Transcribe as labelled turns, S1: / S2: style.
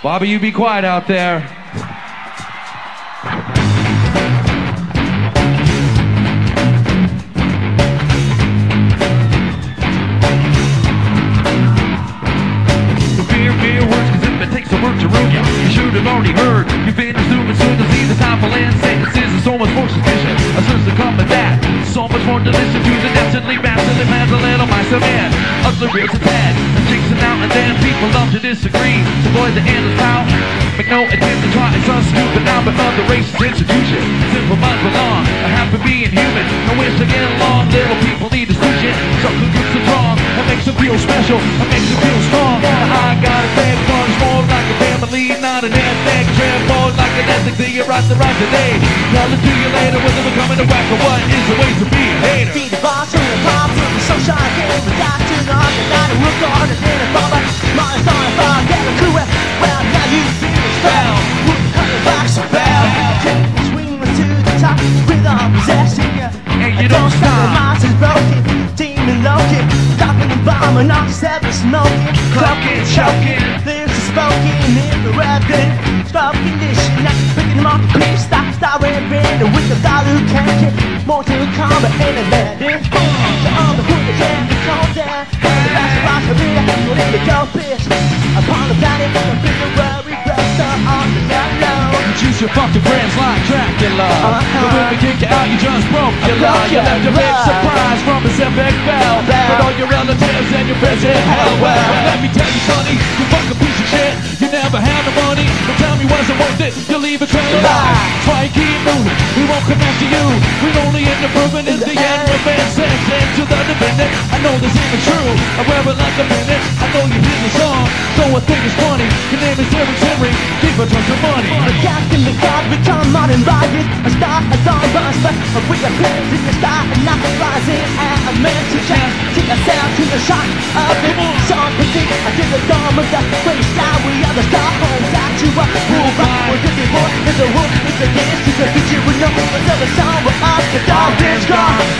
S1: Bobby, you be quiet out there. Fear, fear words, cause if it takes a word to ruin you, you should have already heard. You've been assuming soon to see the time for land sentences is so much more suspicious. A sense to come with that. So much more to listen to than instantly rapidly plans a little mice of man. Ugly reels a tad, and chicks and out and then people love to disagree. To avoid the endless power, make no attempt to try. It's unstupid now, but not the racist institution. Simple minds belong, I a happy being human. No wish to get along, little people need to switch it. Something good to wrong, that makes them feel special, that makes them feel strong. I got a bad bunch, more like a family, not an ethnic trend, more like an ethnic thing. You're right, the right today. Tell it to you later, whether we're coming to whack or what is the way to be
S2: Stop. The monster's broken, demon the bomb all seven smoking,
S1: Clucking, choking.
S2: There's a smoking in the rapping, stop condition, off the stop, who can't more to come, but ain't a landing. So on the the the it the down low.
S1: You choose your fucking friends like Dracula. You just broke your law. You left a big surprise from a epic bell. But all your relatives and your friends in hell. Well, let me tell you, Sonny, you fucking piece of shit. You never had the money. Don't tell me wasn't worth it. You leave a trail of lies. Try and keep moving. We won't come after you. We're only in the proving is the end. Revenge sends into the defendant. I know this isn't true. I wear it like a minute. I know you hear the song. So I think it's funny. Your name is Derek Henry. Keep a ton of money.
S2: The captain, the god, become uninvited. A star on bus, but we are players in the sky and not rising. And a man to chance, take a out to the shock of it. Some predict I did the dawn of the great sky. We are the star homes out to a rule by. We're looking for is the hook, is the dance to the future. We know it's the song, we're up, the dog is gone. All is gone.